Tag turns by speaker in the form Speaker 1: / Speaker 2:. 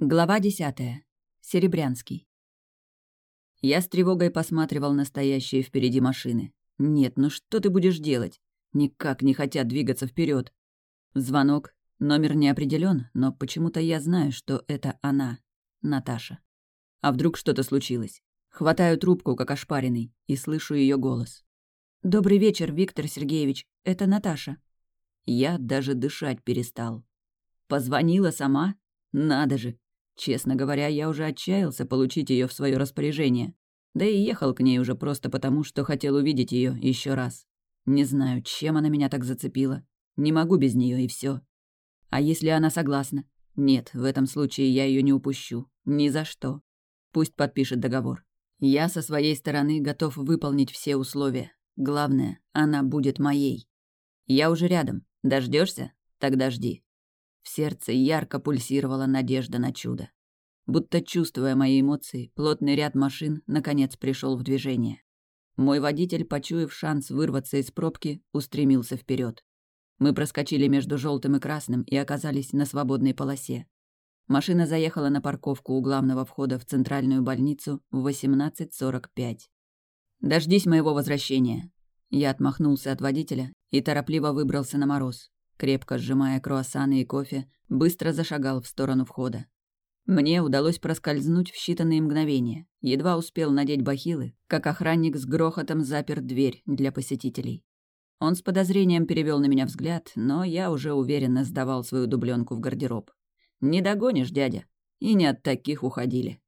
Speaker 1: Глава десятая. Серебрянский. Я с тревогой посматривал на стоящие впереди машины. Нет, ну что ты будешь делать? Никак не хотят двигаться вперед. Звонок. Номер не определен, но почему-то я знаю, что это она, Наташа. А вдруг что-то случилось? Хватаю трубку, как ошпаренный, и слышу ее голос. «Добрый вечер, Виктор Сергеевич. Это Наташа». Я даже дышать перестал. Позвонила сама? Надо же, Честно говоря, я уже отчаялся получить ее в свое распоряжение. Да и ехал к ней уже просто потому, что хотел увидеть ее еще раз. Не знаю, чем она меня так зацепила. Не могу без нее и все. А если она согласна? Нет, в этом случае я ее не упущу. Ни за что. Пусть подпишет договор. Я со своей стороны готов выполнить все условия. Главное, она будет моей. Я уже рядом. Дождешься? Тогда жди. В сердце ярко пульсировала надежда на чудо. Будто чувствуя мои эмоции, плотный ряд машин наконец пришел в движение. Мой водитель, почуяв шанс вырваться из пробки, устремился вперед. Мы проскочили между желтым и красным и оказались на свободной полосе. Машина заехала на парковку у главного входа в центральную больницу в 18.45. «Дождись моего возвращения». Я отмахнулся от водителя и торопливо выбрался на мороз крепко сжимая круассаны и кофе, быстро зашагал в сторону входа. Мне удалось проскользнуть в считанные мгновения. Едва успел надеть бахилы, как охранник с грохотом запер дверь для посетителей. Он с подозрением перевел на меня взгляд, но я уже уверенно сдавал свою дубленку в гардероб. «Не догонишь, дядя!» И не от таких уходили.